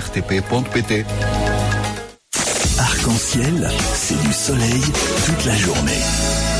rtp.pt. Arc-en-ciel, c'est du soleil toute la journée.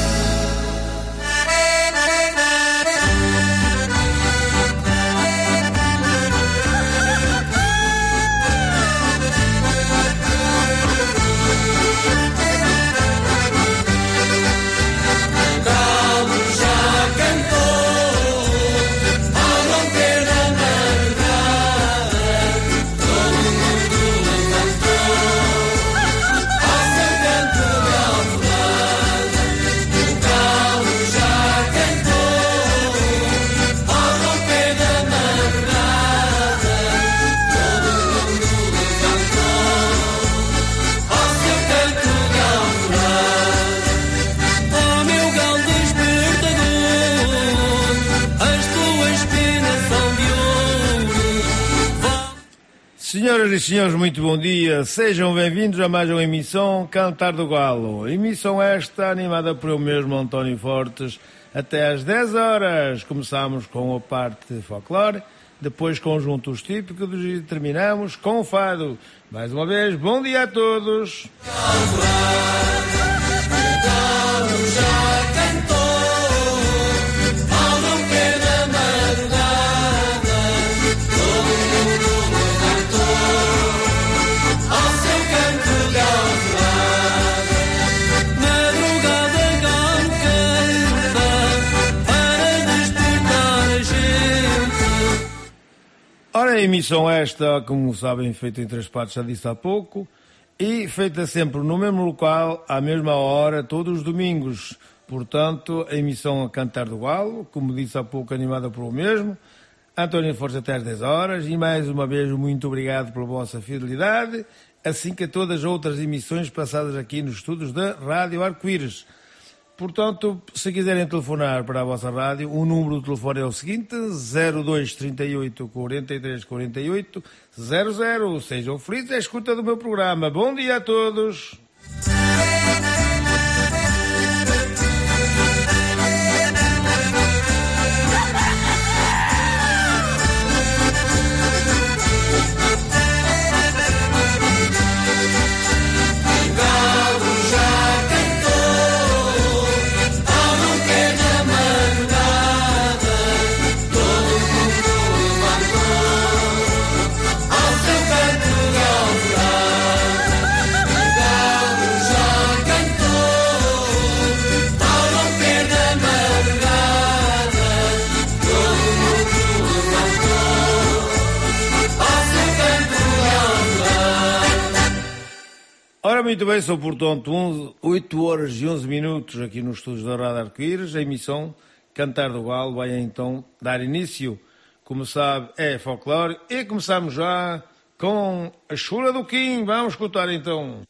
Senhoras e senhores, muito bom dia. Sejam bem-vindos a mais uma emissão Cantar do Galo. Emissão esta animada por eu mesmo, António Fortes, até às 10 horas. Começamos com a parte folclore, depois conjuntos típicos e terminamos com o fado. Mais uma vez, bom dia a todos. Madrugada Ora, a emissão esta, como sabem, feita em três partes, já disse há pouco, e feita sempre no mesmo local, à mesma hora, todos os domingos. Portanto, a emissão a Cantar do Galo, como disse há pouco, animada pelo mesmo. António Força até às 10 horas, e mais uma vez muito obrigado pela vossa fidelidade, assim que todas as outras emissões passadas aqui nos estudos da Rádio Arco-Íris. Portanto, se quiserem telefonar para a vossa rádio, o número de telefone é o seguinte: 0238 43 48 00. Sejam felizes à escuta do meu programa. Bom dia a todos. Muito bem, são portanto 11, 8 horas e 11 minutos aqui nos estúdios da Rádio Arco-Íris. A emissão Cantar do Galo vai então dar início. Como sabe, é folclore. E começamos já com a Chula do Kim. Vamos escutar então.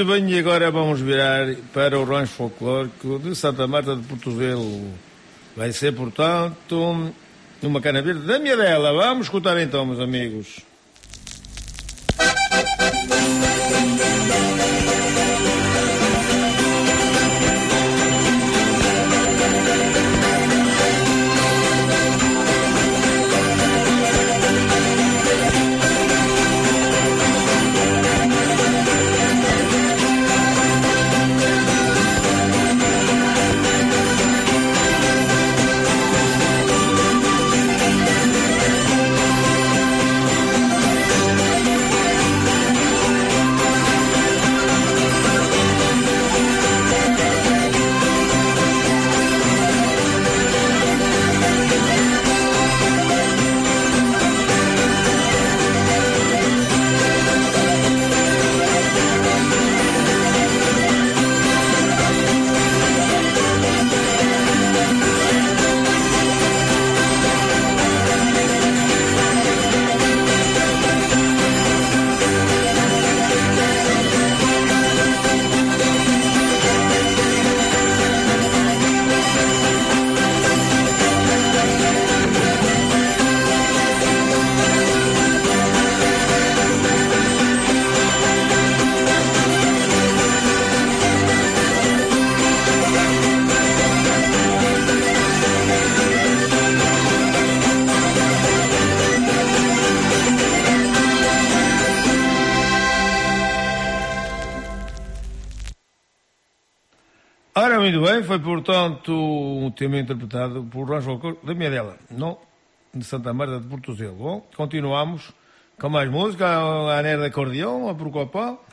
Muito bem, e agora vamos virar para o rancho folclórico de Santa Marta de Portozelo. Vai ser, portanto, numa cana verde da dela. Vamos escutar então, meus amigos. Foi portanto um tema interpretado por Folclórico da minha dela, não de Santa Marta de Portozelo. Bom, continuamos com mais música, a Aner de Acordeão, a Procopal.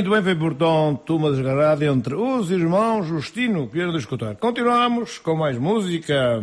Também do Envy Bordão, Tuma Desgarrada, entre os irmãos Justino, que era de escutar. Continuamos com mais música.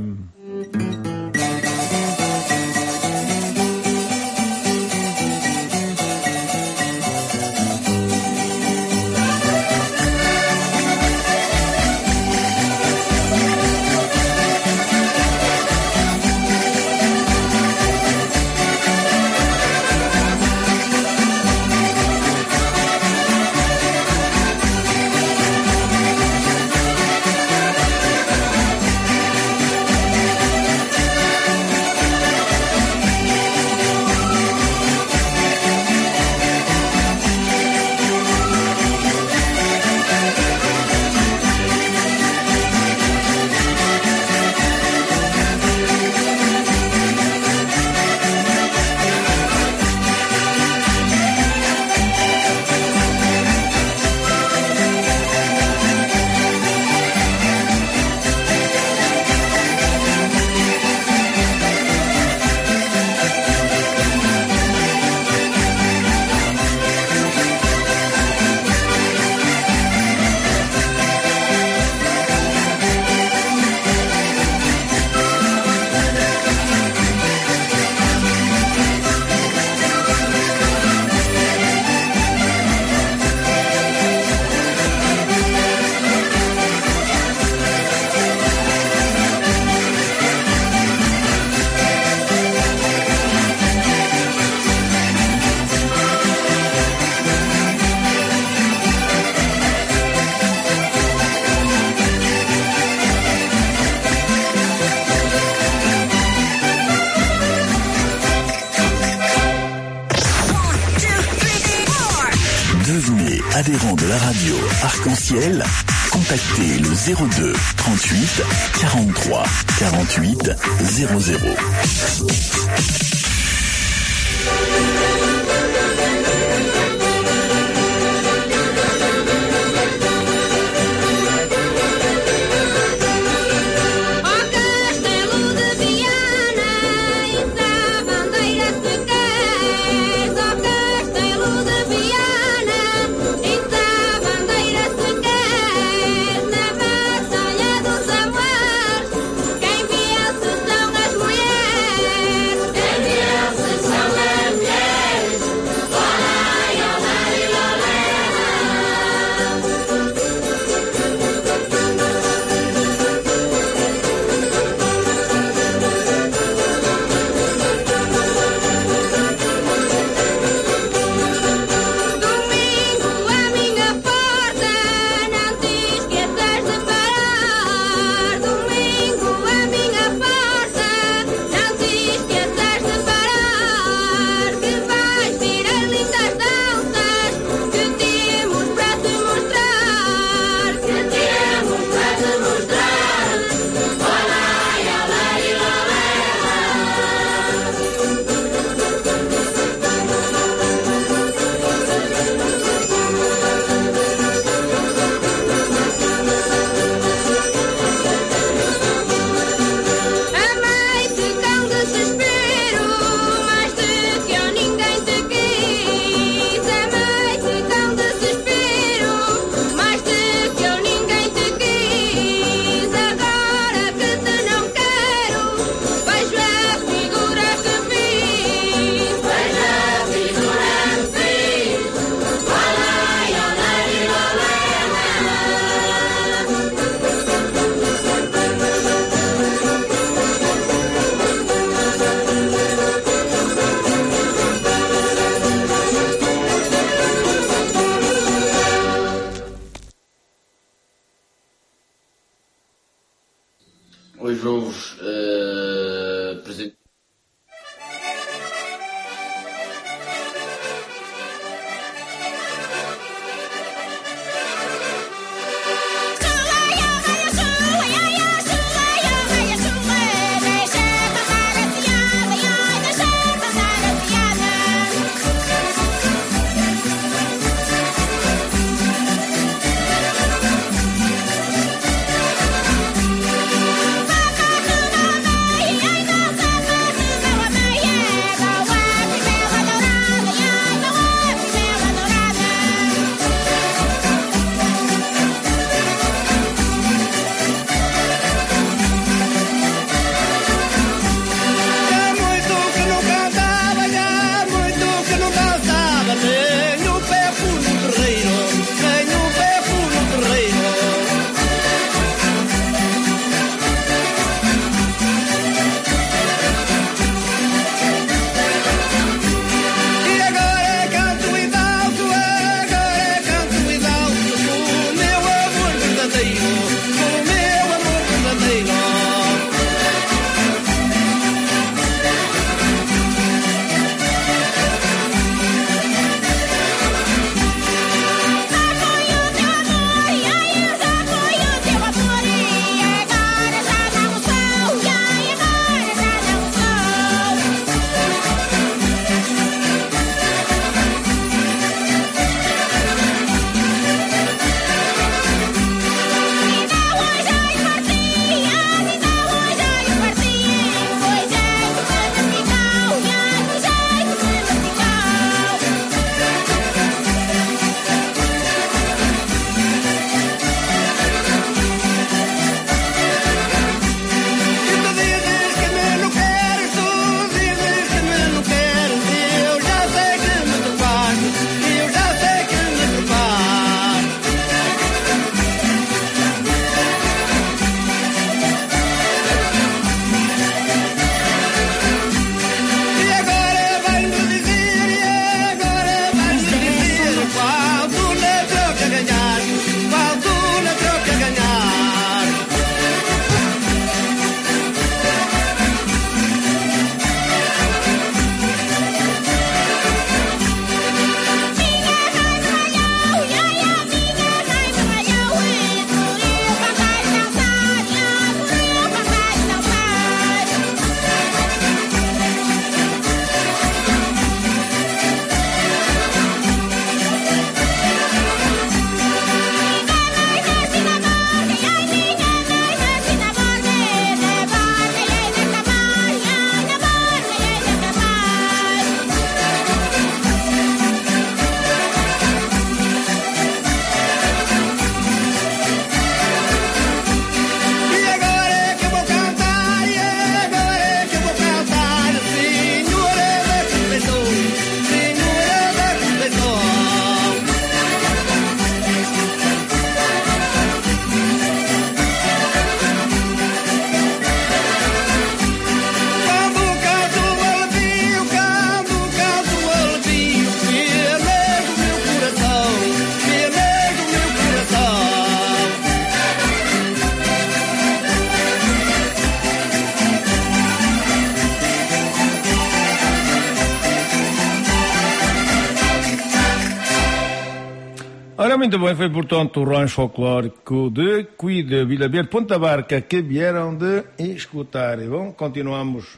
Bem, foi portanto o rancho folclórico de Cuida, Vila Verde, Ponta Barca, que vieram de escutar. E bom, continuamos.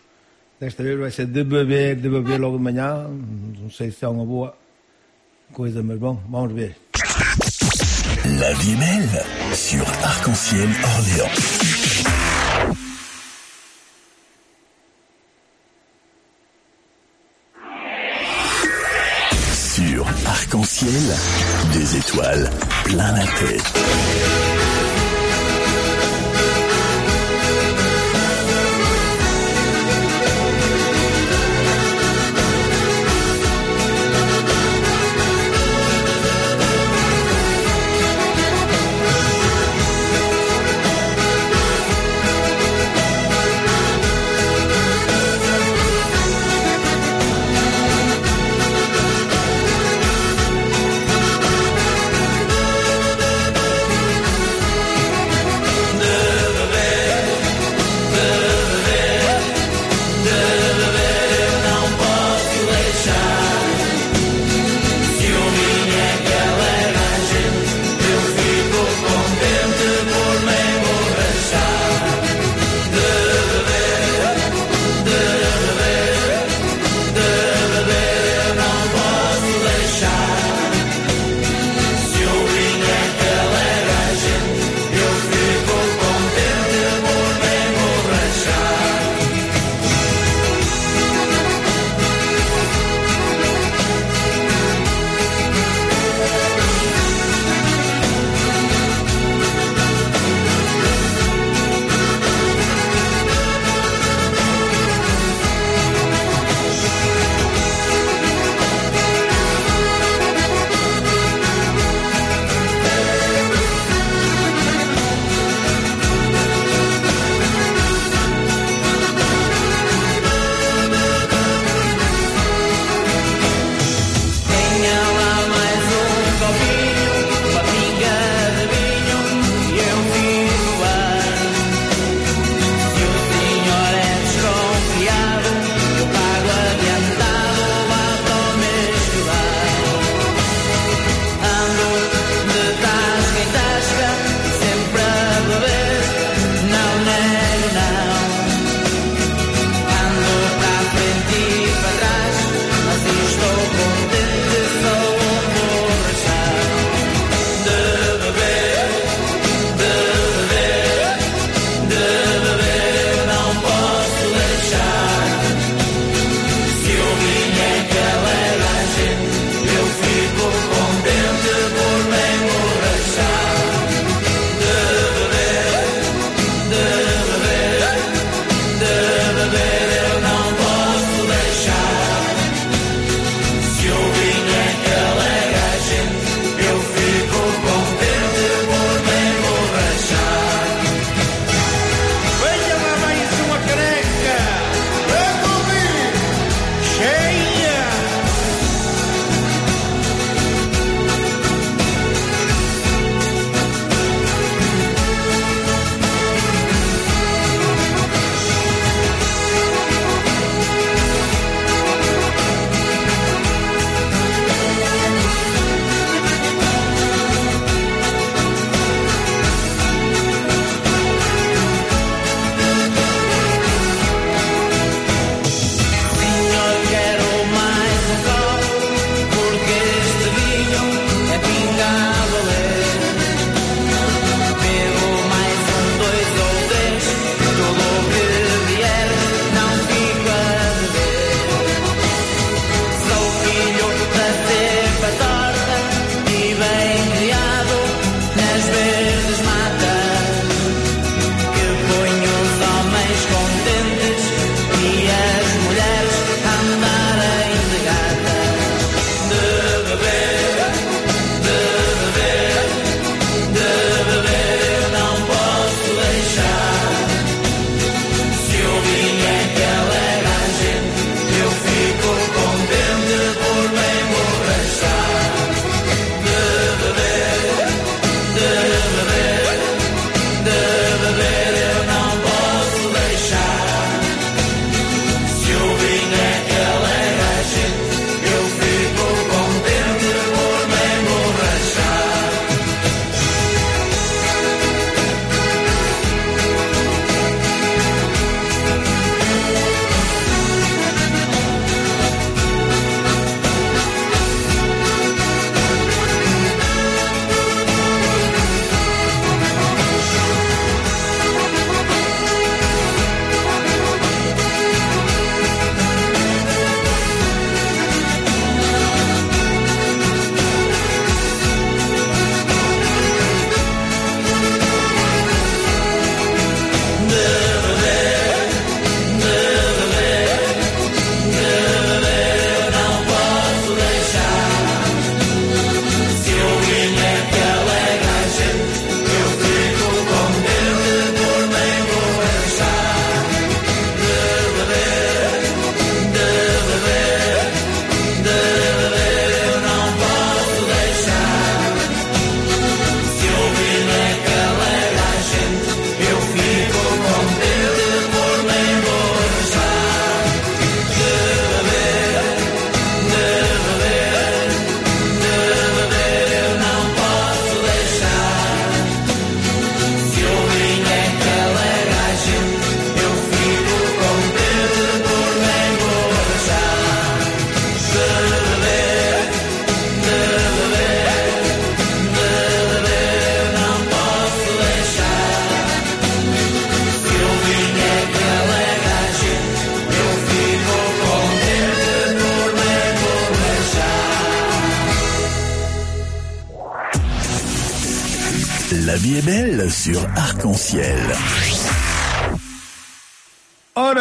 Desta vez vai ser de beber, de beber logo de manhã. Não sei se é uma boa coisa, mas bom, vamos ver. La sur Arc-en-Ciel Orléans. Des étoiles plein la tête.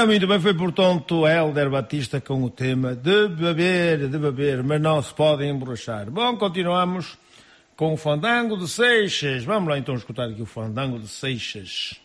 muito bem, foi portanto Helder Batista com o tema de beber, de beber, mas não se pode emborrachar. Bom, continuamos com o Fandango de Seixas. Vamos lá então escutar aqui o Fandango de Seixas.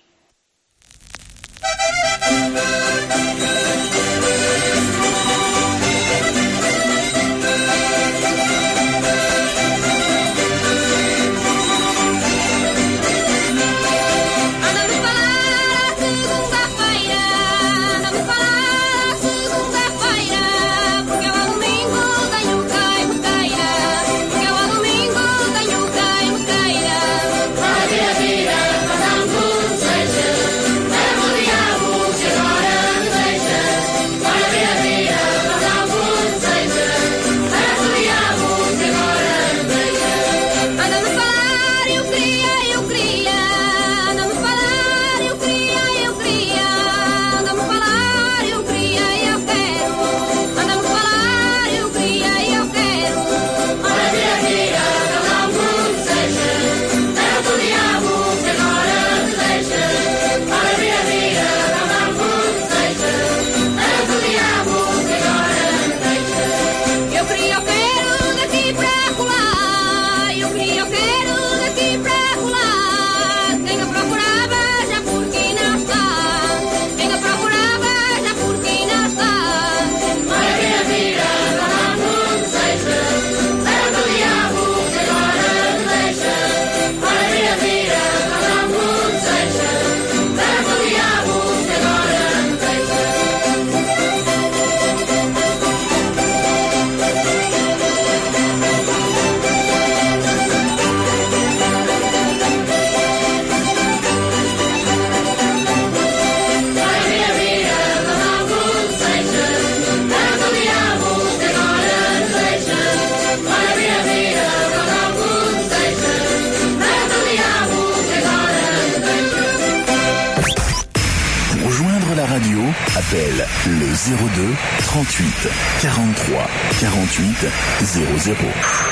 02 38 43 48 00.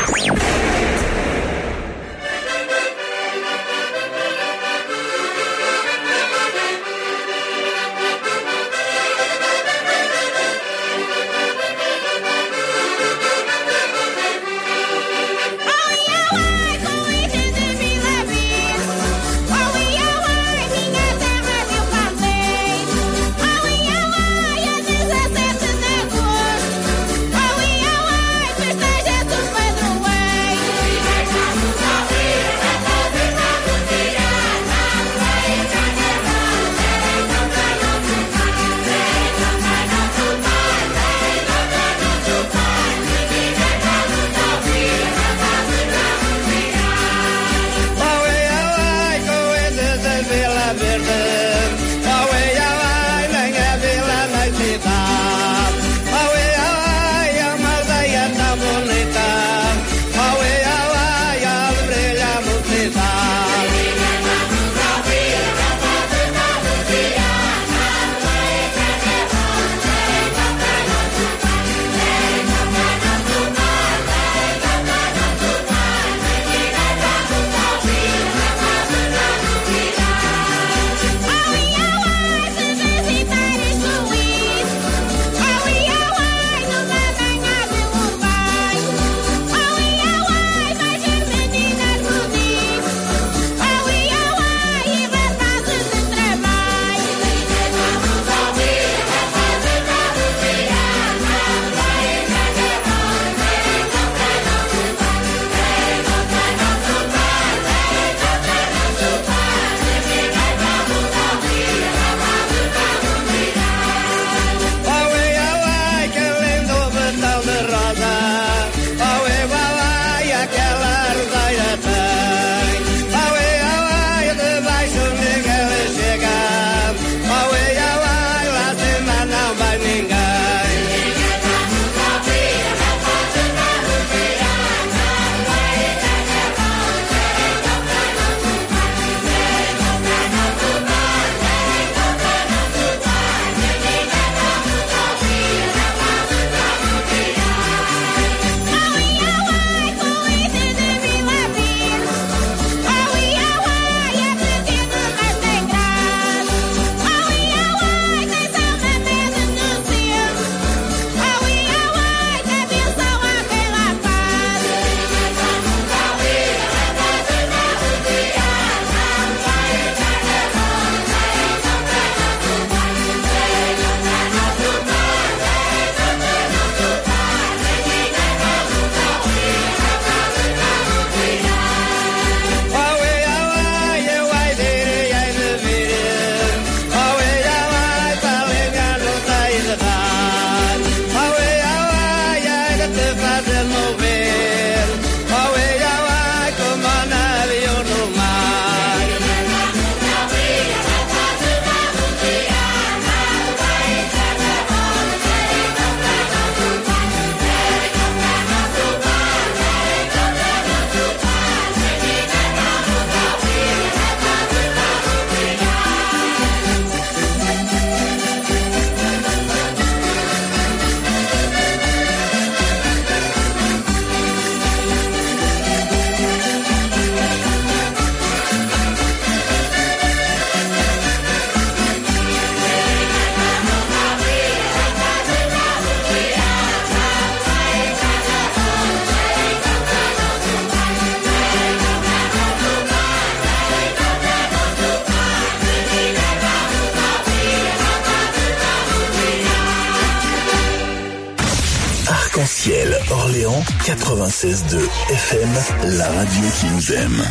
96.2 FM, la radio qui nous aime.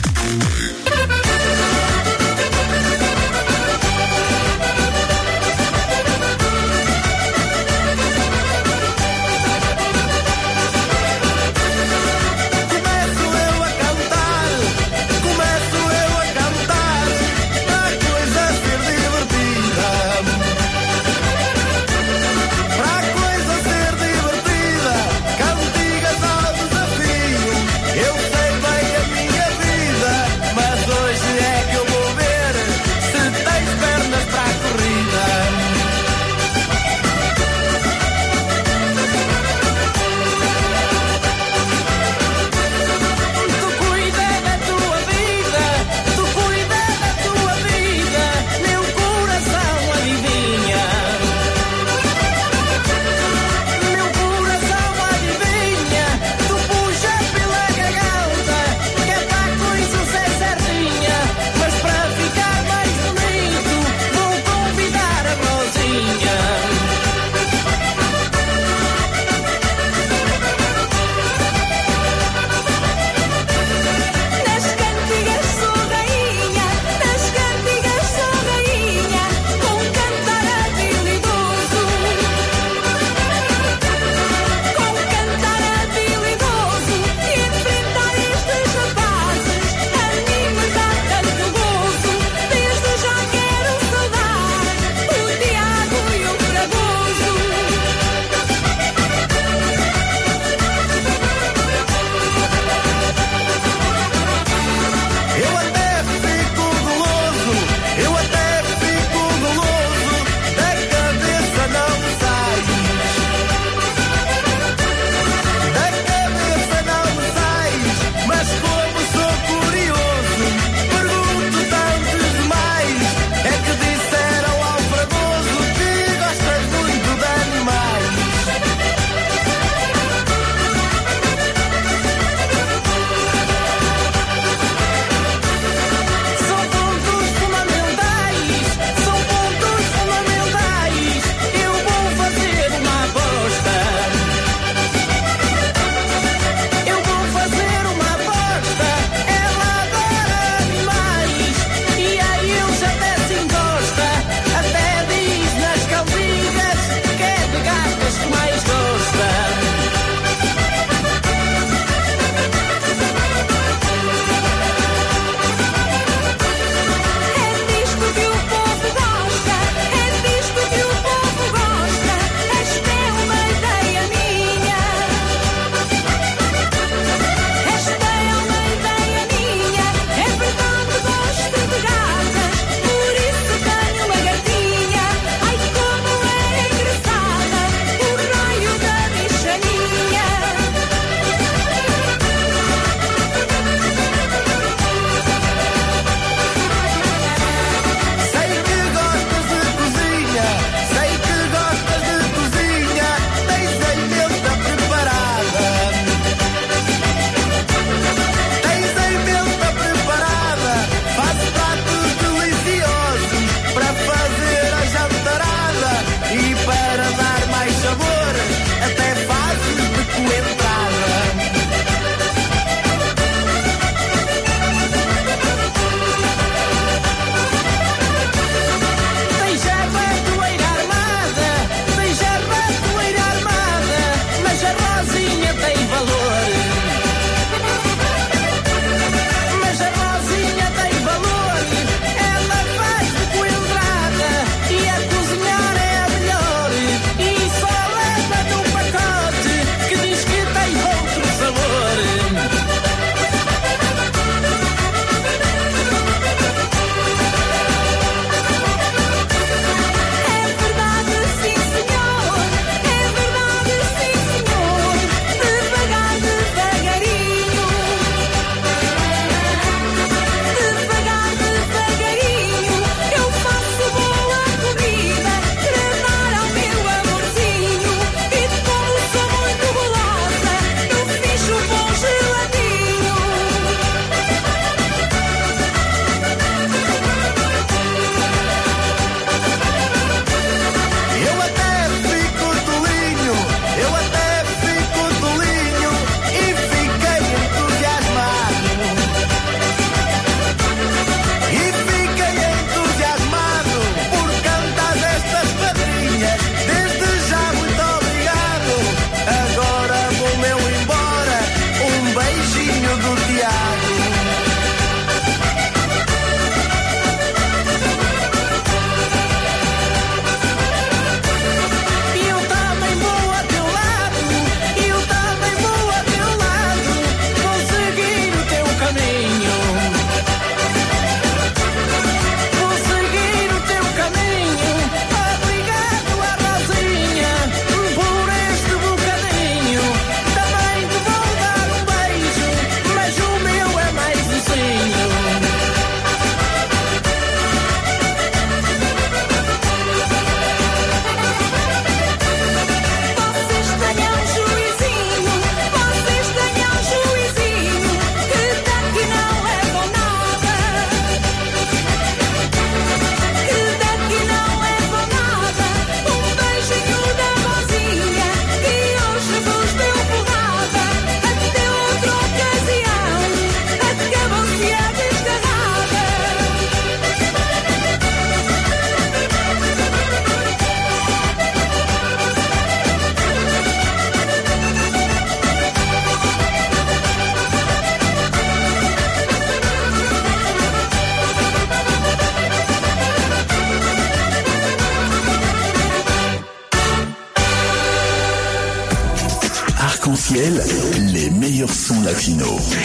les meilleurs sons latinos.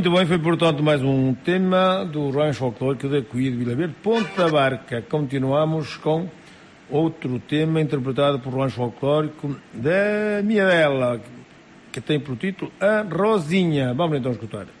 Muito bem, foi portanto mais um tema do Rancho Folclórico da Cuia de Vila Verde, Ponta Barca. Continuamos com outro tema interpretado por Rancho Folclórico da Mirella, que tem por título A Rosinha. Vamos então escutar.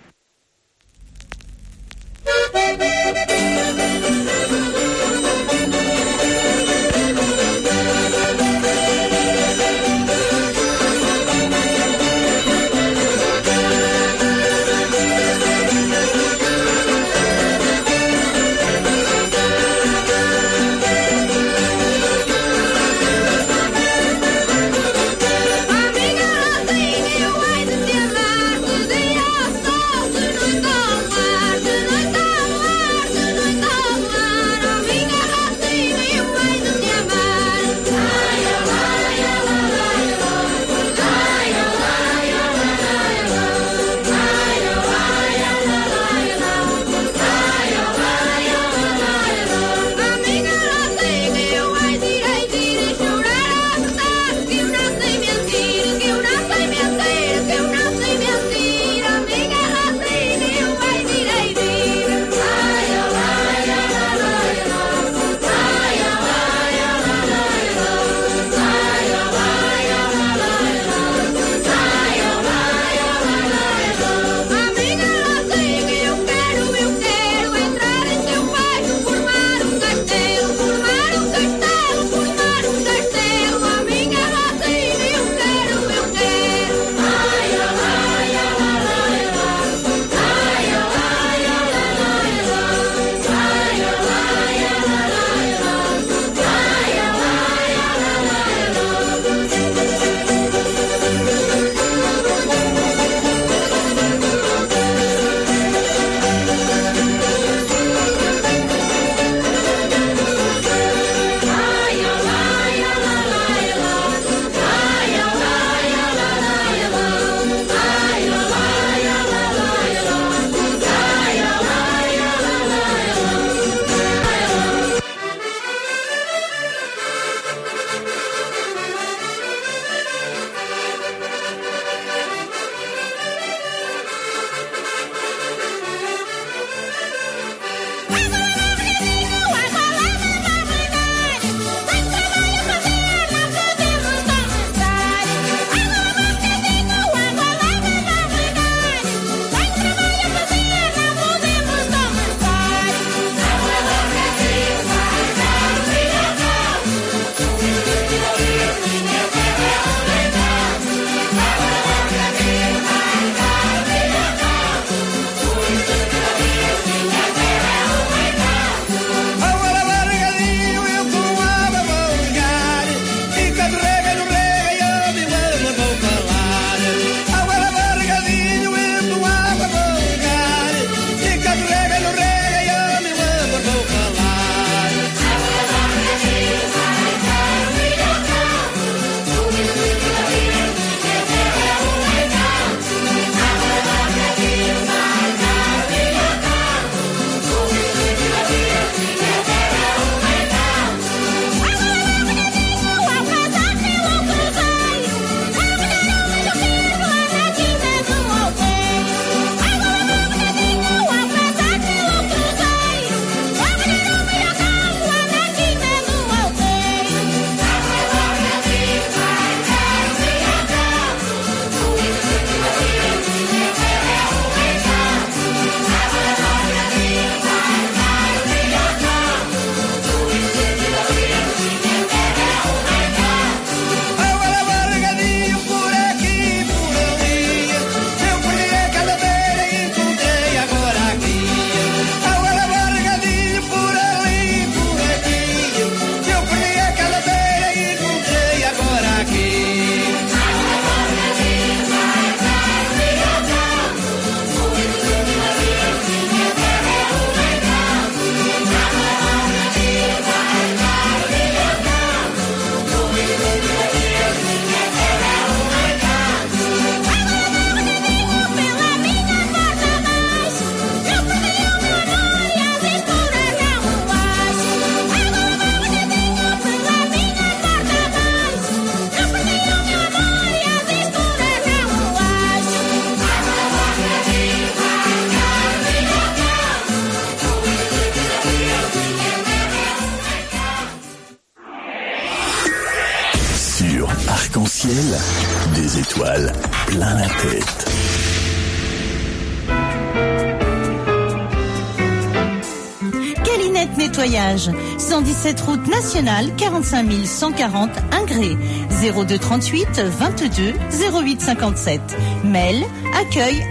Nationale, 45 140 Ingré, 02 38 22 08 57. Mail accueil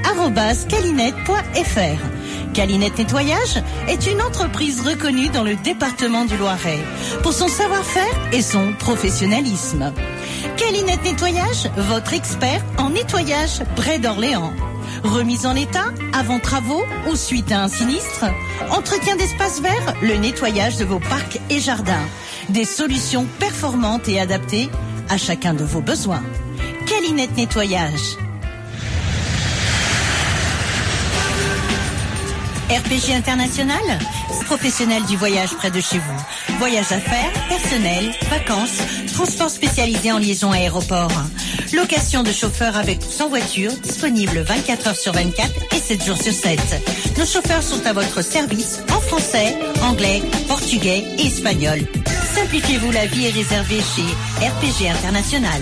calinette.fr. Calinette Nettoyage est une entreprise reconnue dans le département du Loiret pour son savoir-faire et son professionnalisme. Calinette Nettoyage, votre expert en nettoyage près d'Orléans. Remise en état, avant travaux ou suite à un sinistre Entretien d'espaces verts, le nettoyage de vos parcs et jardins. Des solutions performantes et adaptées à chacun de vos besoins. Calinette Nettoyage. RPG International, professionnel du voyage près de chez vous. Voyage affaires, personnel, vacances, transport spécialisé en liaison aéroport. Location de chauffeurs avec ou sans voiture, disponible 24 heures sur 24 et 7 jours sur 7. Nos chauffeurs sont à votre service en français, anglais, portugais et espagnol. Simplifiez-vous la vie et réservez chez RPG International.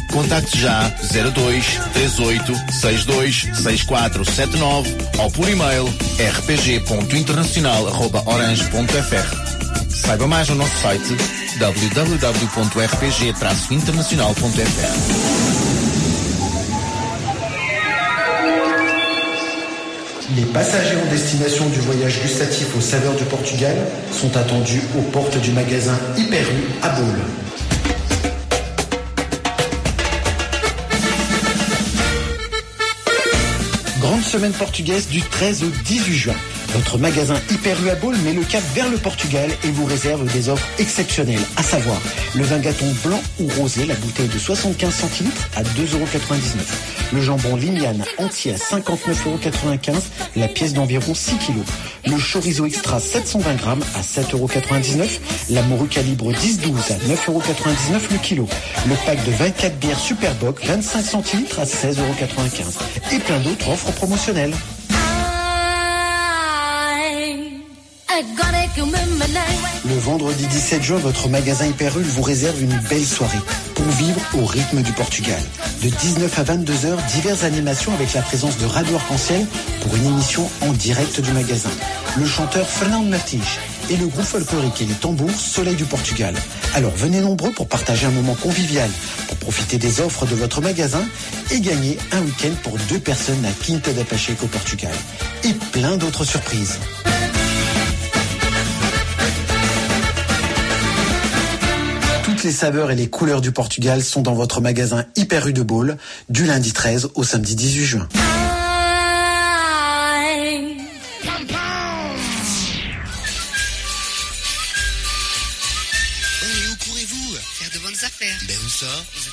Contacte já 02 38 62 6479 ou por e-mail rpg.internacional.orange.fr. Saiba mais no nosso site www.rpg-internacional.fr. Les passagers en destination du voyage gustatif aux saveurs du Portugal sont attendus aux portes du magasin Hyper U à Baule. Grande semaine portugaise du 13 au 18 juin. Votre magasin Hyper U met le cap vers le Portugal et vous réserve des offres exceptionnelles, à savoir le vin gâton blanc ou rosé, la bouteille de 75 centilitres à 2,99€. Le jambon Limiane entier à 59,95€, la pièce d'environ 6 kg. Le chorizo extra 720 grammes à 7,99€. La morue calibre 10-12 à 9,99€ le kilo. Le pack de 24 bières Superboc 25 centilitres à 16,95€. Et plein d'autres offres promotionnelles. Le vendredi 17 juin, votre magasin Hyperul vous réserve une belle soirée pour vivre au rythme du Portugal. De 19 à 22 heures, diverses animations avec la présence de Radio Arc-en-Ciel pour une émission en direct du magasin. Le chanteur Fernando Martins et le groupe folklorique et les tambours Soleil du Portugal. Alors venez nombreux pour partager un moment convivial, pour profiter des offres de votre magasin et gagner un week-end pour deux personnes à Quinta da Pacheco au Portugal. Et plein d'autres surprises. Toutes les saveurs et les couleurs du Portugal sont dans votre magasin Hyper U de Baule du lundi 13 au samedi 18 juin. Et où courez-vous? Faire de bonnes affaires. Ben où ça?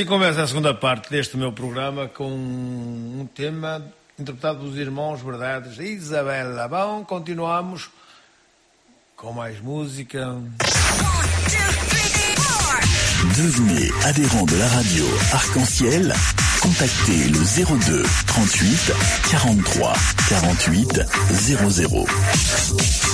assim começa a segunda parte deste meu programa com um tema interpretado pelos irmãos Verdades e Isabela. Bom, continuamos com mais música. Devenez adhérent de la radio Arc-en-Ciel. Contactez le 02 38 43 48 00.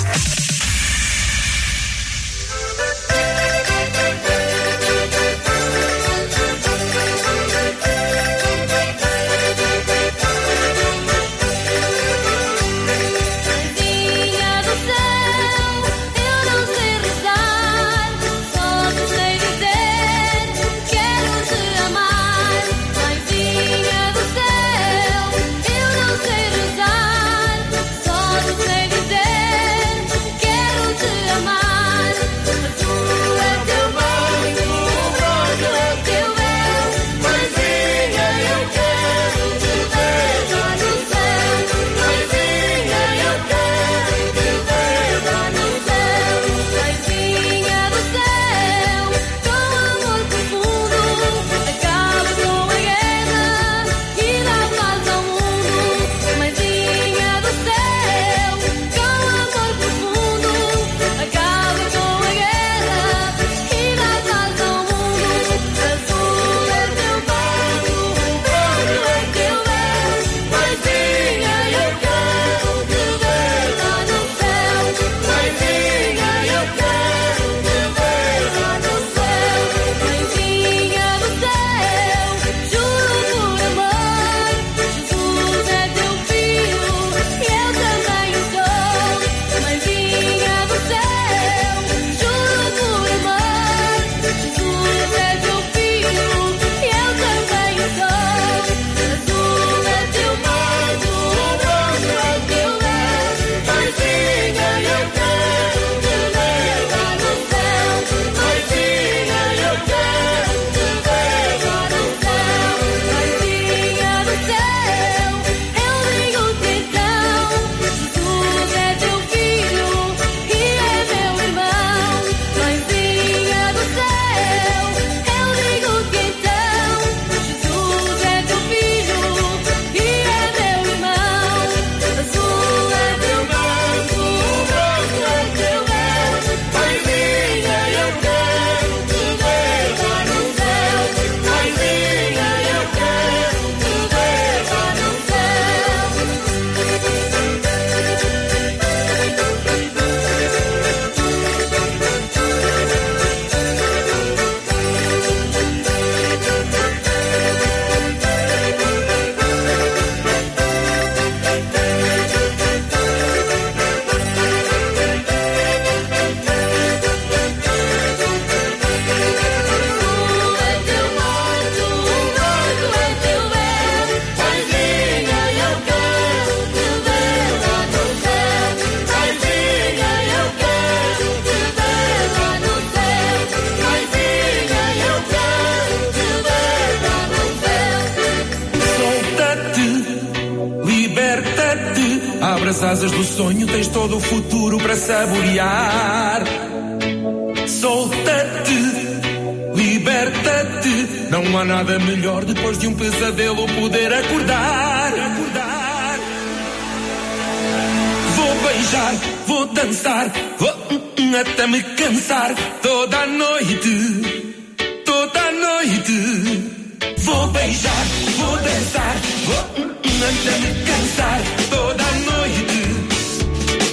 Vou beijar, vou dançar, vou hum, hum, até me cansar toda noite.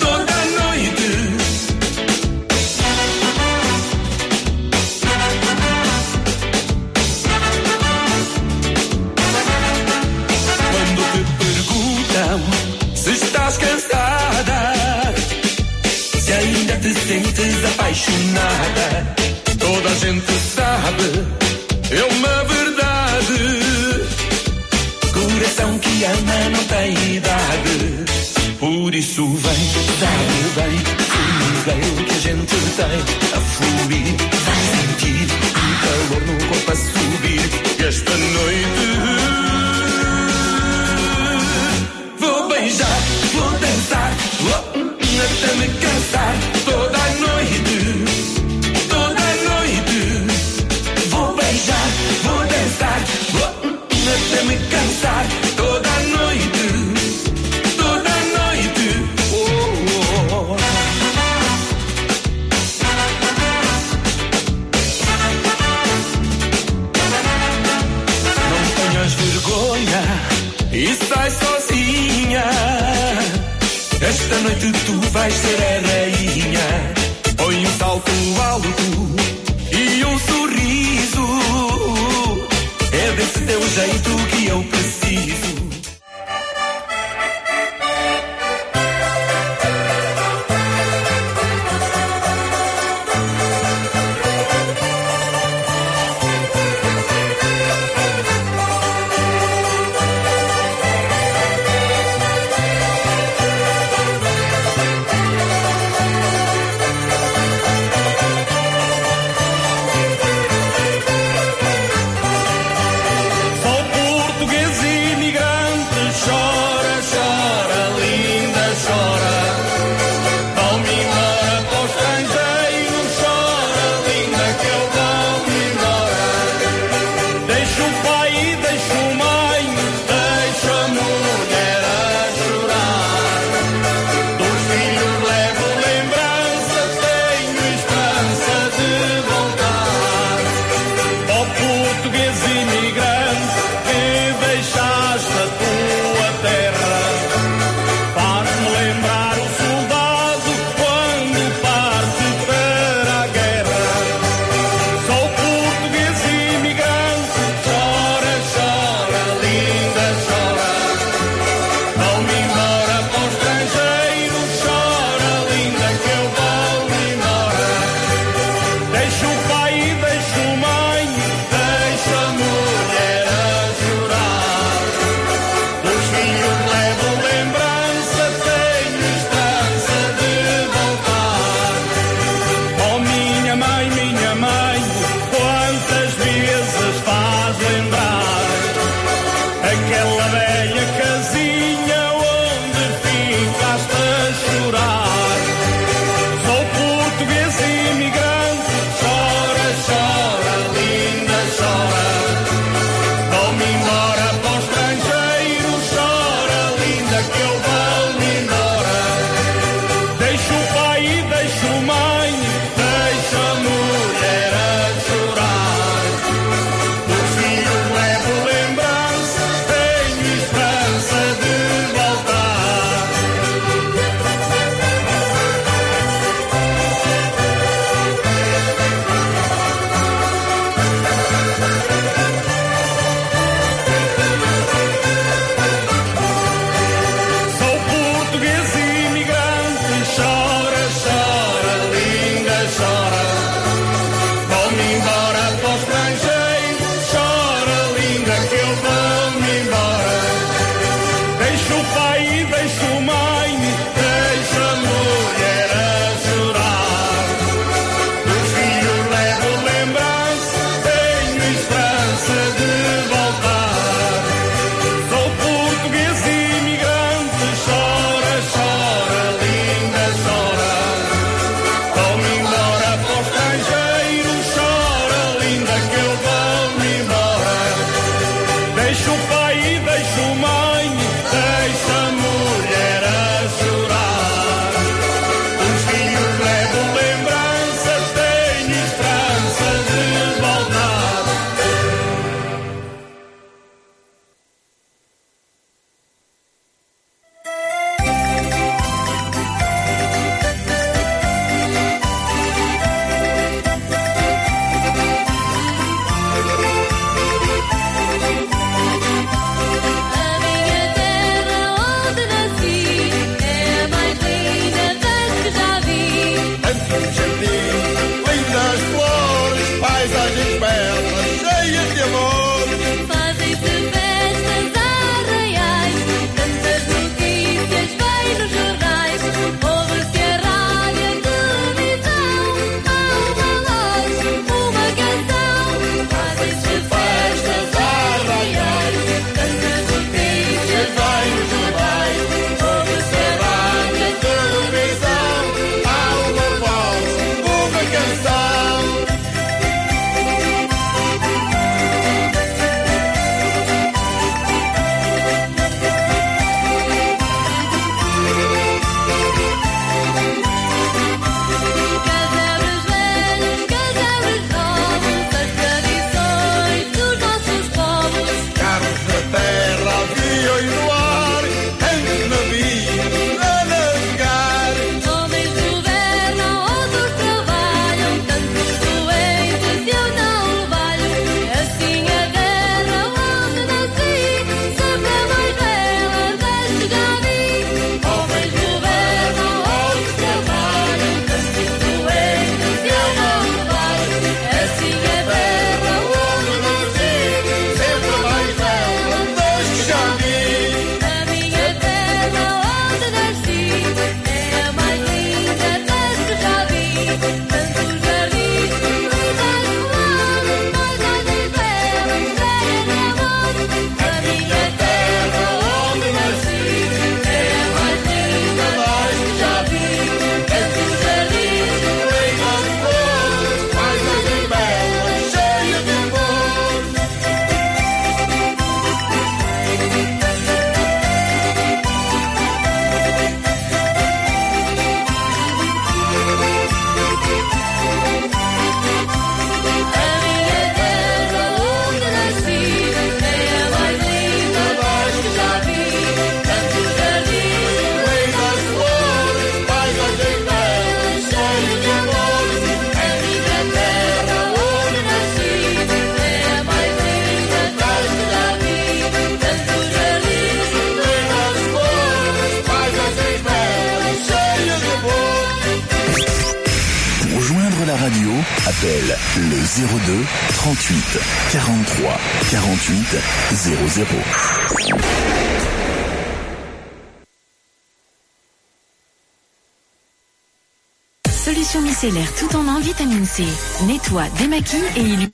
toda noite. Quando te perguntam se estás cansada, se ainda te sentes apaixonada, toda a gente sabe te ama não tem idade. Por isso vem, sabe bem, o museu que a gente tem a fluir. Vai sentir o calor no corpo a subir. Esta noite vou beijar, vou dançar, vou até me cansar. Vais ser a rainha. Põe um salto alto e um sorriso. É desse teu jeito que eu preciso. 43 48 00. Solution micellaire tout en un, vitamine C. Nettoie, démaquille et illumine.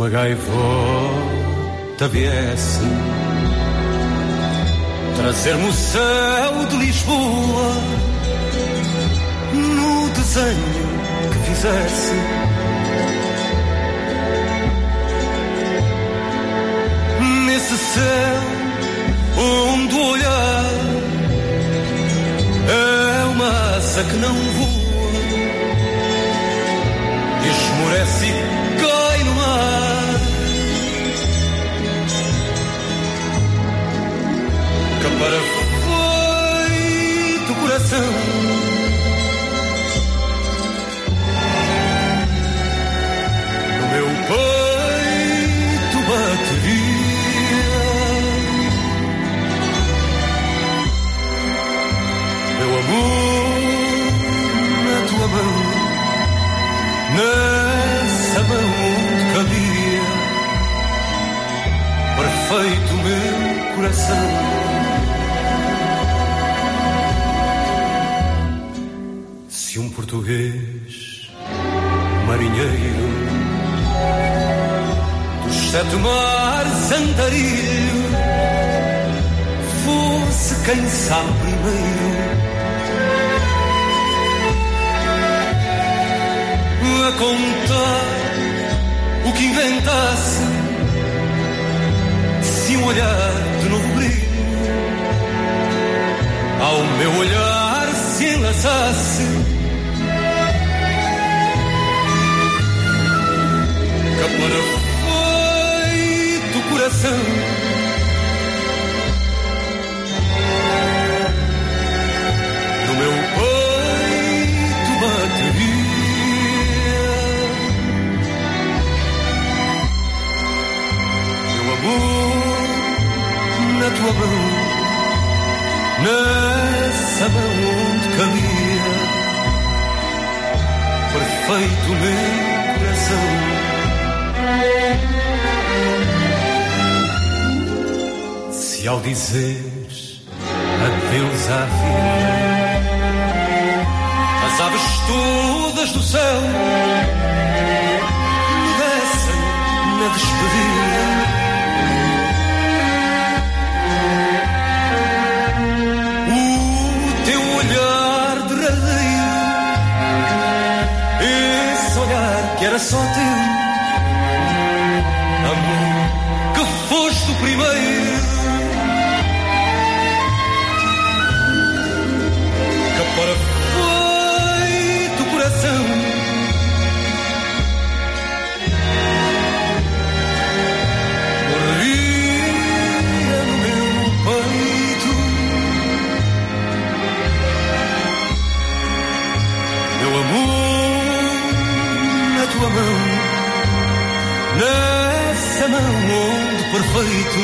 Uma gaivota viesse trazer-me o céu de Lisboa no desenho que fizesse. Nesse céu onde o olhar é uma asa que não voa esmorece e Para feito coração no meu peito bateria. Meu amor na tua mão nessa mão onde cabia perfeito meu coração. Português marinheiro dos sete mares andarilho fosse quem sabe primeiro. A contar o que inventasse se um olhar de novo brilho ao meu olhar se enlaçasse que para feito coração. No meu peito bateria. Meu amor na tua mão, nessa mão onde cabia perfeito meu Se ao dizeres adeus à vida, as aves todas do céu descem na despedida. O teu olhar derradeiro, esse olhar que era só teu, amor, que foste o primeiro. Onde perfeito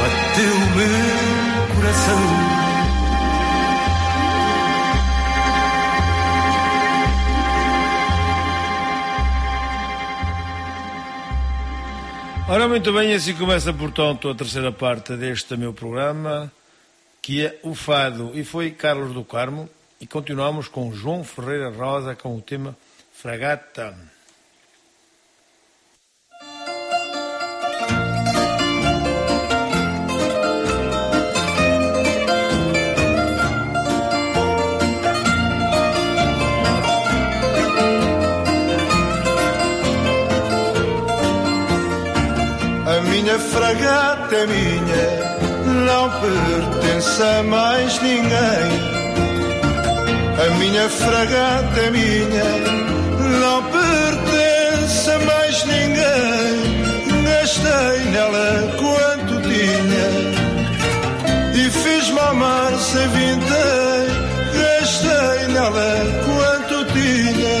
bateu meu coração. Ora, muito bem, assim começa, portanto, a terceira parte deste meu programa, que é o Fado, e foi Carlos do Carmo, e continuamos com João Ferreira Rosa com o tema Fragata. Minha fragata é minha, não pertence a mais ninguém. A minha fragata é minha, não pertence a mais ninguém. Gastei nela quanto tinha e fiz-me amar sem vintém. Gastei nela quanto tinha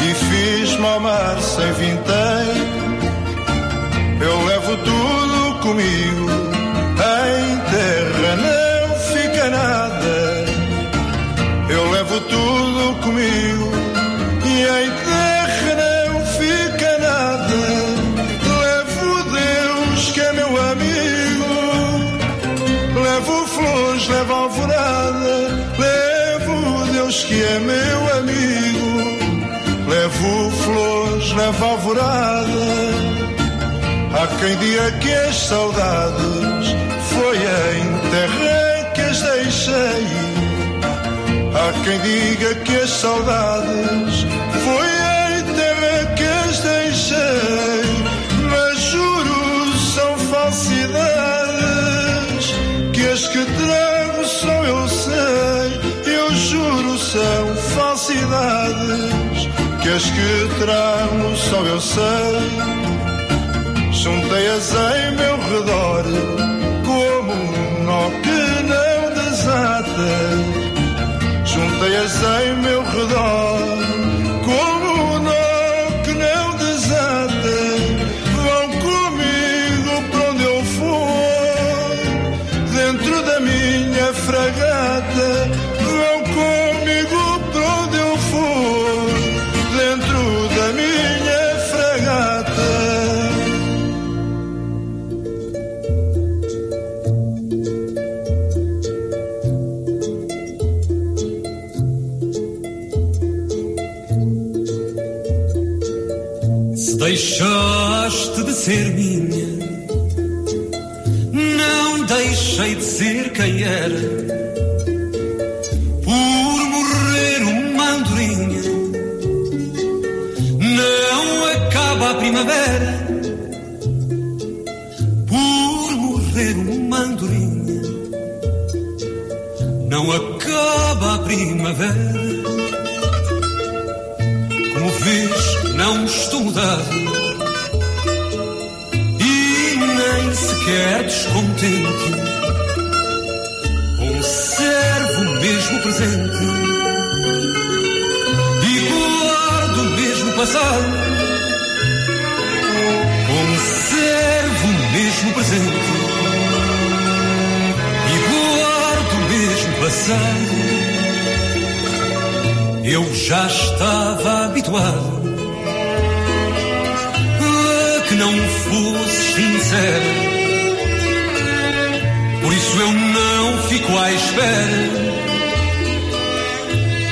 e fiz-me amar sem vintém. Comigo, em terra não fica nada. Eu levo tudo comigo e em terra não fica nada. Levo Deus que é meu amigo, levo flores, levo alvorada, levo Deus que é meu amigo, levo flores, levo alvorada. Quem diga que as saudades foi em terra que as deixei. Há quem diga que as saudades foi em terra que as deixei. Mas juro, são falsidades que as que trago só eu sei. Eu juro, são falsidades que as que trago só eu sei. Juntei-as em meu redor como um nó que não desata. Juntei-as em meu redor ser minha, não deixei de ser quem era. Por morrer uma andorinha, não acaba a primavera. Por morrer uma andorinha, não acaba a primavera. Como vês, não estou mudado sequer descontente. Conservo o mesmo presente e guardo o mesmo passado. Conservo o mesmo presente e guardo o mesmo passado. Eu já estava habituado a que não fosses sincero. Eu não fico à espera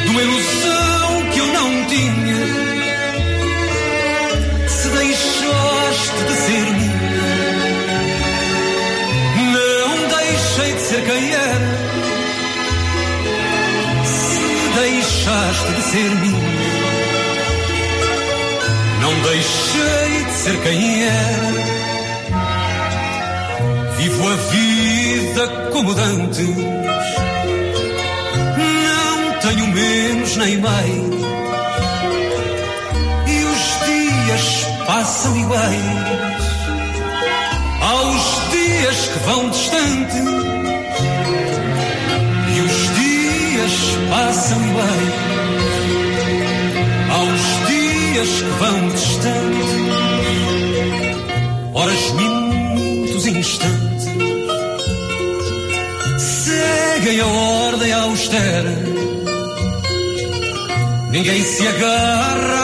de uma ilusão que eu não tinha. Se deixaste de ser minha, não deixei de ser quem era. Se deixaste de ser minha, não deixei de ser quem era. Vivo a vida como dantes, não tenho menos nem mais. E os dias passam iguais aos dias que vão distante. E os dias passam iguais aos dias que vão distante. Horas, minutos, instantes seguem a ordem austera. Ninguém se agarra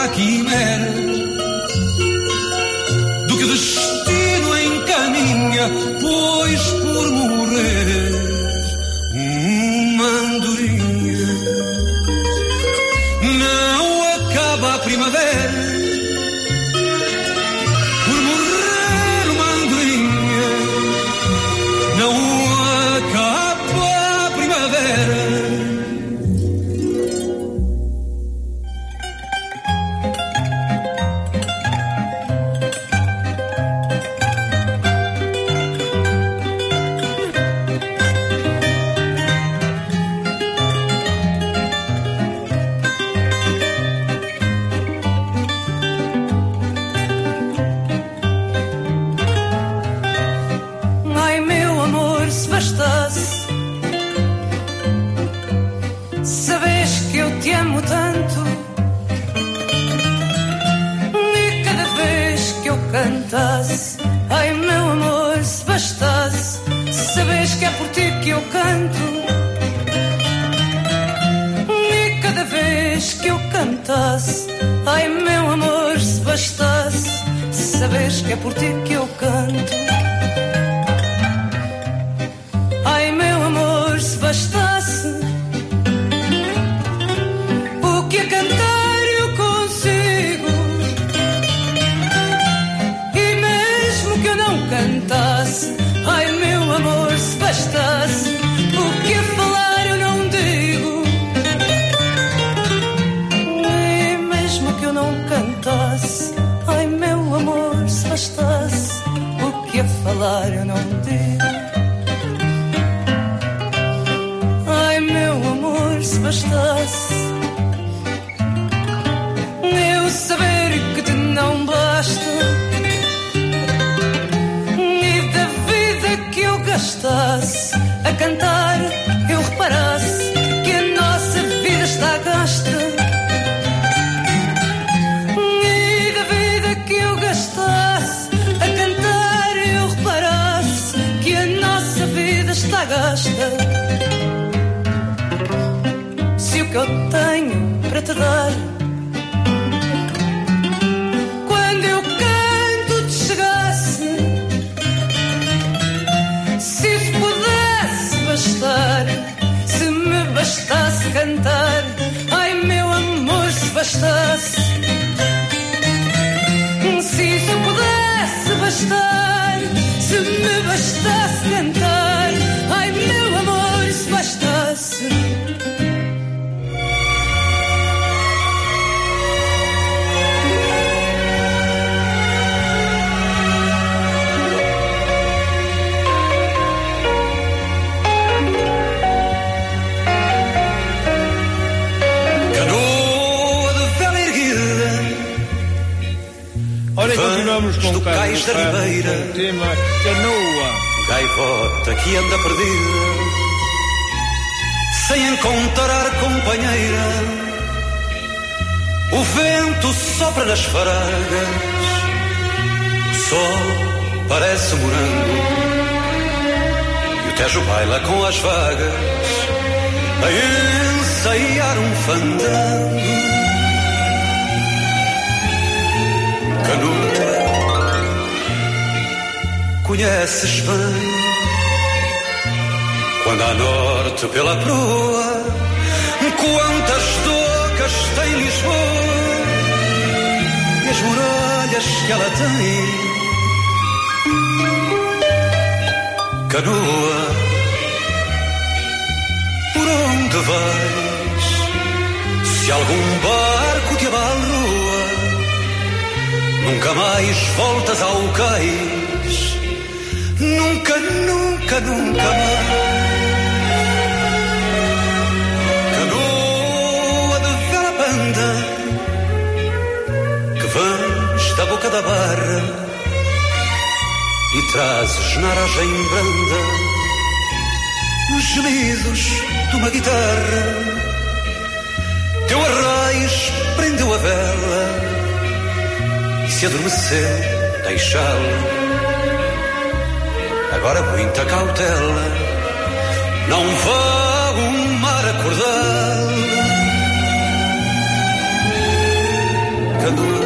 pecador.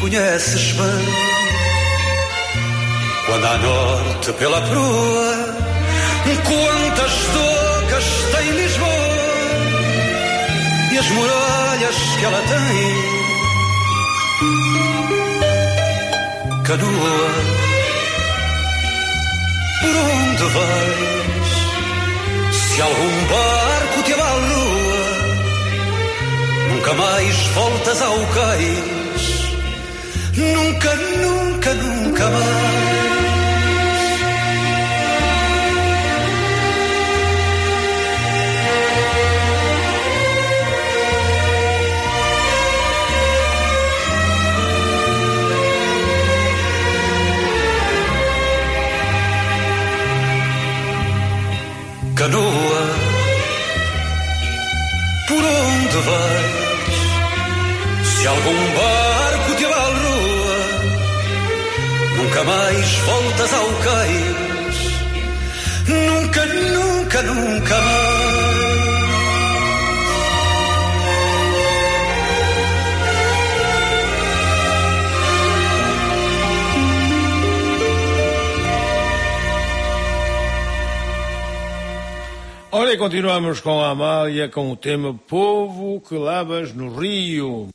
Conheces bem quando à norte pela proa, quantas docas tem Lisboa e as muralhas que ela tem. Canoa, por onde vais? Se algum bar Nunca mais voltas ao cais. Nunca, nunca, nunca mais. canoa. Por onde vai? Algum barco te abalroa, nunca mais voltas ao cais. Nunca, nunca, nunca mais. Olha, continuamos com a Amália com o tema Povo que Lavas no Rio.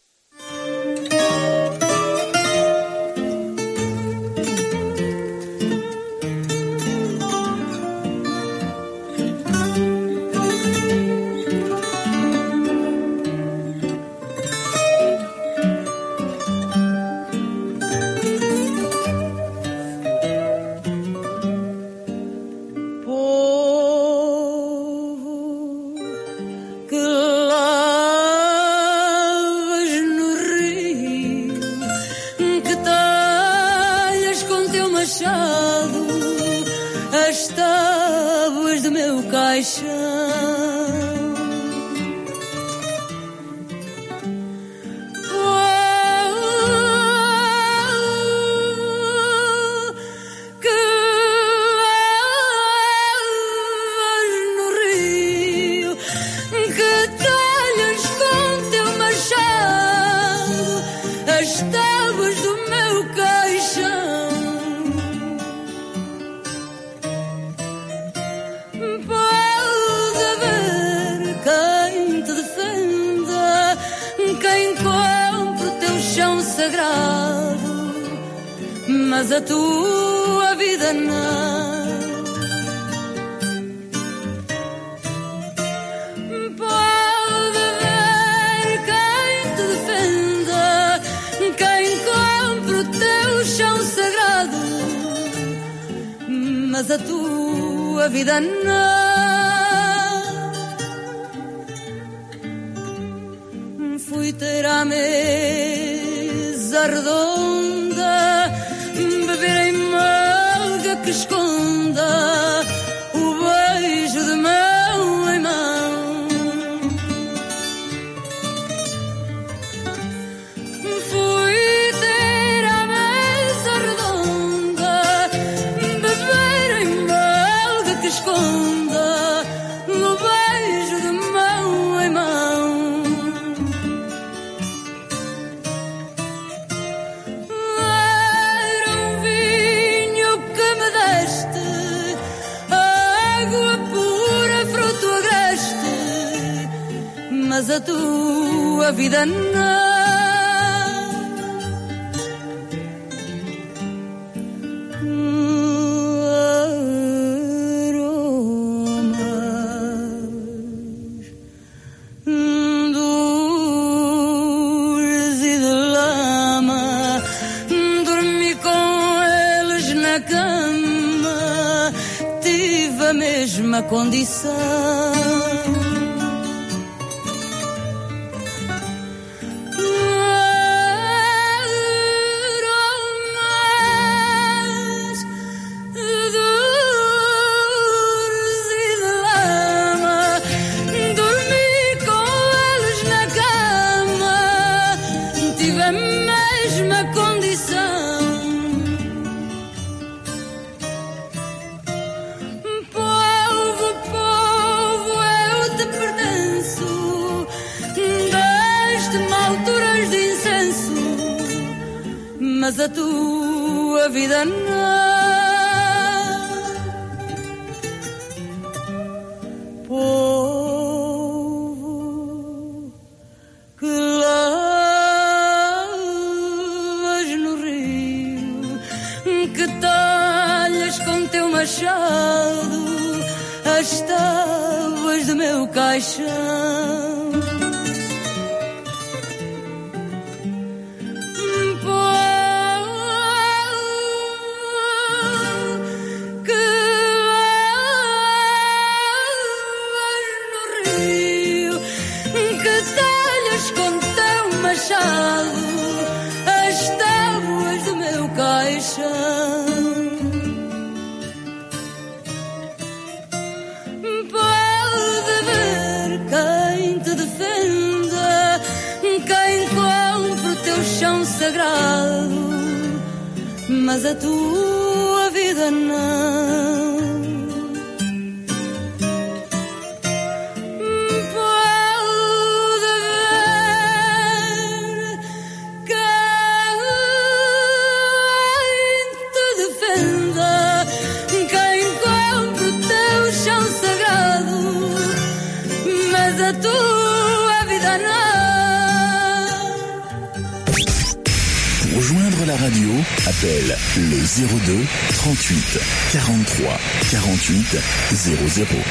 48 00.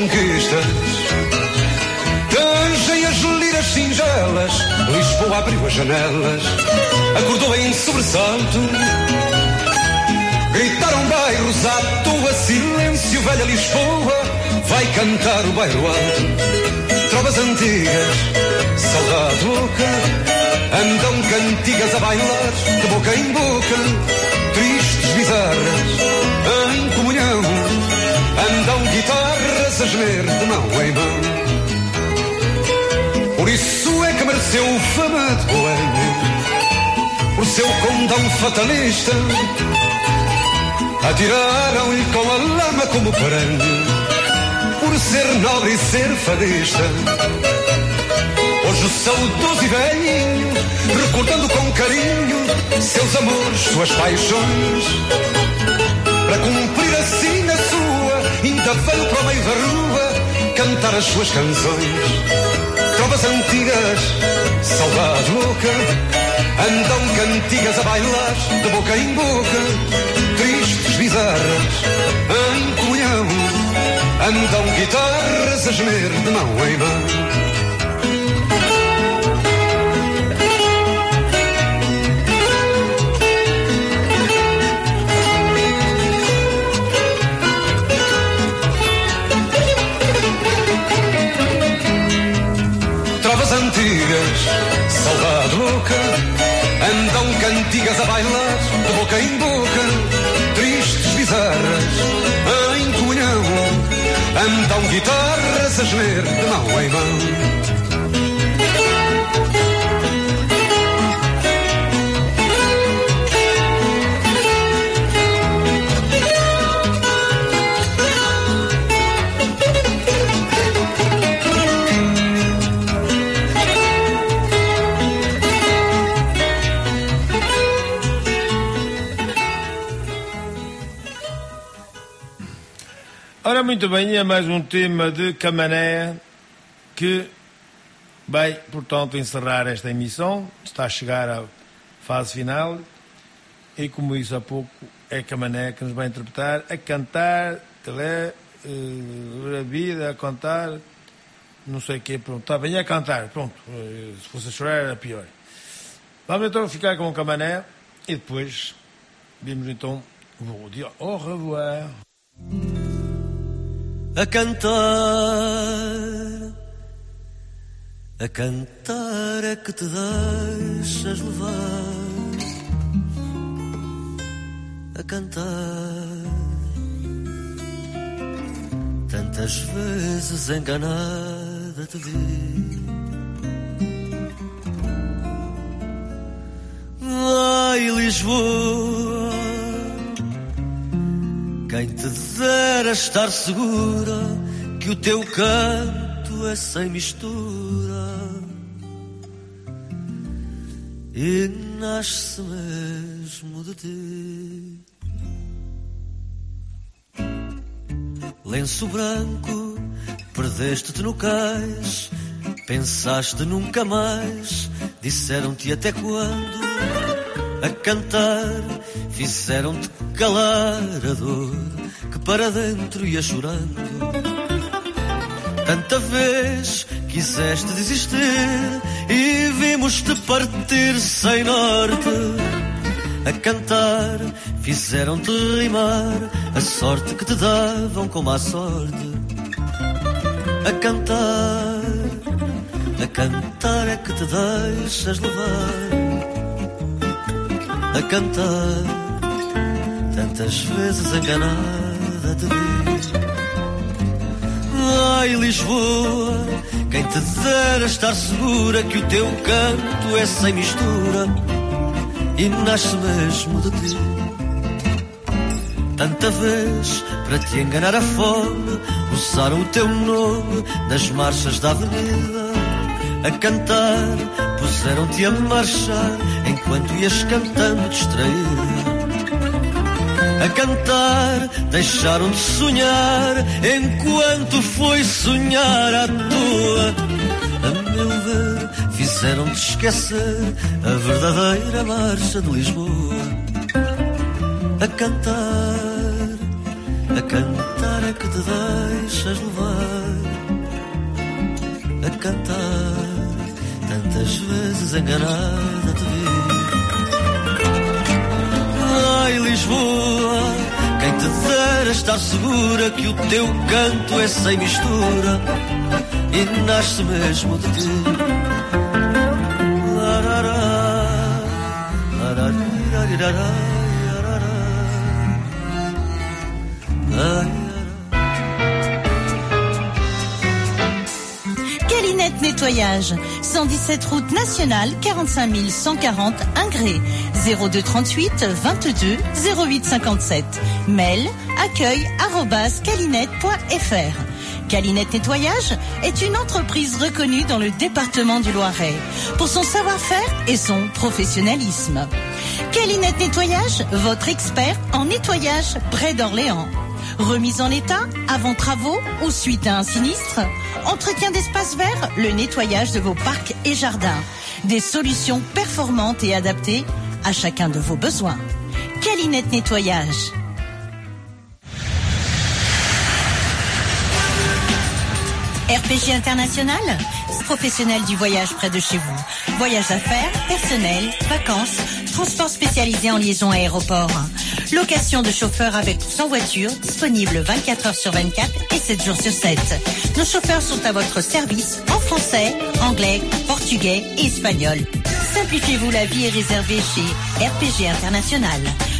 Conquistas. Tangem as liras singelas Lisboa abriu as janelas Acordou em sobressalto Gritaram bairros à toa Silêncio, velha Lisboa Vai cantar o bairro alto. Trovas antigas, saudade louca Andam cantigas a bailar De boca em boca Tristes, bizarras a gemer De mão em mão Por isso é que mereceu fama de boêmio Por seu condão fatalista Atiraram-lhe com a lama como prêmio por ser nobre e ser fadista. Hoje saudoso e velhinho, recordando com carinho seus amores, suas paixões. Para cumprir assim na sua, ainda veio para o meio da rua cantar as suas canções. Trovas antigas, saudade louca, andam cantigas a bailar de boca em boca, tristes, bizarras, em comunhão. Andam guitarras a gemer de mão em mão. Antigas, saudade louca, andam cantigas a bailar de boca em boca, tristes, bizarras, em comunhão. Andam guitarras a gemer de mão em mão. Ora, muito bem, é mais um tema de Camané que vai, portanto, encerrar esta emissão. Está a chegar à fase final e, como disse há pouco, é Camané que nos vai interpretar a cantar, telé, eh, a vida, a cantar, não sei o que, pronto, está bem a cantar, pronto, eh, se fosse a chorar era pior. Vamos então ficar com o Camané e depois vimos então, dizer au revoir. A cantar, a cantar é que te deixas levar, a cantar, tantas vezes enganada te vi. Ai, Lisboa, quem te dera estar segura que o teu canto é sem mistura e nasce mesmo de ti. Lenço branco, perdeste-te no cais, pensaste nunca mais, disseram-te até quando a cantar, fizeram-te calar a dor que para dentro ia chorando. Tanta vez quiseste desistir e vimos-te partir sem norte. A cantar, fizeram-te rimar a sorte que te davam como a sorte. A cantar, a cantar é que te deixas levar a cantar, tantas vezes enganada te vi. Ai, Lisboa, quem te dera estar segura que o teu canto é sem mistura e nasce mesmo de ti. Tanta vez para te enganar a fome, usaram o teu nome nas marchas da avenida. A cantar, puseram-te a marchar enquanto ias cantando distraída. A cantar, deixaram de sonhar enquanto foi sonhar à toa. A meu ver, fizeram-te esquecer a verdadeira marcha de Lisboa. A cantar, a cantar é que te deixas levar. A cantar, tantas vezes enganada te vi. Lisboa, quem te dera estar segura que o teu canto é sem mistura e nasce mesmo de ti. Calinette Nettoyage, 117 route nationale, 45 140 Ingré, 02 38 22 08 57. Mail accueil calinette.fr. Calinette Nettoyage est une entreprise reconnue dans le département du Loiret pour son savoir-faire et son professionnalisme. Calinette Nettoyage, votre expert en nettoyage près d'Orléans. Remise en état, avant travaux ou suite à un sinistre Entretien d'espaces verts, le nettoyage de vos parcs et jardins. Des solutions performantes et adaptées à chacun de vos besoins. Calinette Nettoyage. RPG International, professionnel du voyage près de chez vous. Voyage d'affaires, personnel, vacances, transport spécialisé en liaison aéroport. Location de chauffeurs avec ou sans voiture, disponible 24 heures sur 24 et 7 jours sur 7. Nos chauffeurs sont à votre service en français, anglais, portugais et espagnol. Simplifiez-vous la vie et réservez chez RPG International.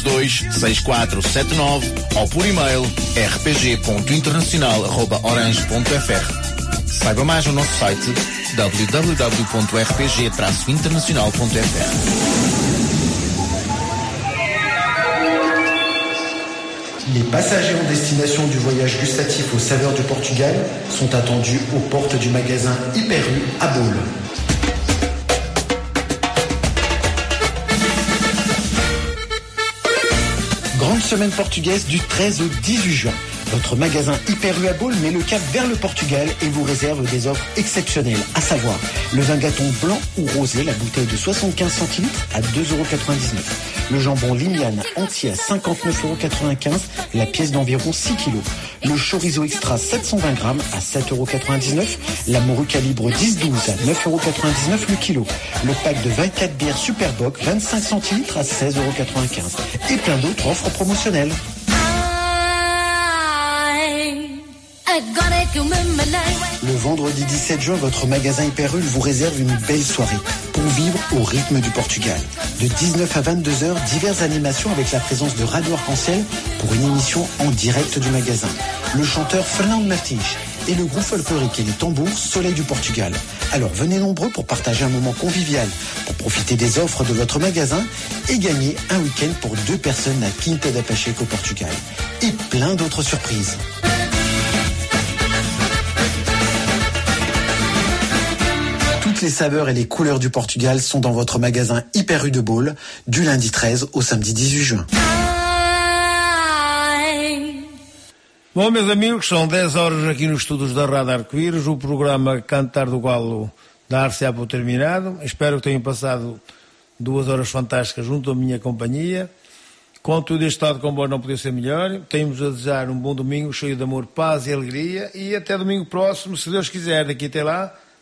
6479 ou por e-mail rpg.internacional.orange.fr. Saiba mais no nosso site www.rpg-internacional.fr. Les passagers en destination du voyage gustatif aux saveurs du Portugal sont attendus aux portes du magasin Hyper U à Baule. Semaine portugaise du 13 au 18 juin. Votre magasin Hyper met le cap vers le Portugal et vous réserve des offres exceptionnelles, à savoir le vin gâton blanc ou rosé, la bouteille de 75 centilitres à 2,99€. Le jambon Limiane entier à 59,95€, la pièce d'environ 6 kg. Le chorizo extra 720 grammes à 7,99€. La morue calibre 10-12 à 9,99€ le kilo. Le pack de 24 bières Superboc 25 centilitres à 16,95€. Et plein d'autres offres promotionnelles. Le vendredi 17 juin, votre magasin Hyperul vous réserve une belle soirée pour vivre au rythme du Portugal. De 19 à 22 heures, diverses animations avec la présence de Radio Arc-en-Ciel pour une émission en direct du magasin. Le chanteur Fernand Martins et le groupe folklorique et les tambours Soleil du Portugal. Alors venez nombreux pour partager un moment convivial, pour profiter des offres de votre magasin et gagner un week-end pour deux personnes à Quinta da Pacheco Portugal. Et plein d'autres surprises. Toutes les saveurs et les couleurs du Portugal sont dans votre magasin Hyper U de Baule du lundi 13 au samedi 18 juin. Bom, meus amigos, são 10 horas aqui nos estudos da Rádio Arco-Íris. O programa Cantar do Galo dar-se-á por terminado. Espero que tenham passado duas horas fantásticas junto à minha companhia. Com tudo este estado de comboio não podia ser melhor. Temos a desejar um bom domingo cheio de amor, paz e alegria. E até domingo próximo, se Deus quiser. Daqui até lá,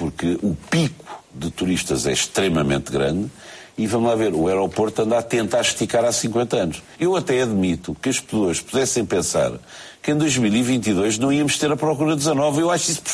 Porque o pico de turistas é extremamente grande e vamos lá ver, o aeroporto anda a tentar esticar há 50 anos. Eu até admito que as pessoas pudessem pensar que em 2022 não íamos ter a procura 19, eu acho isso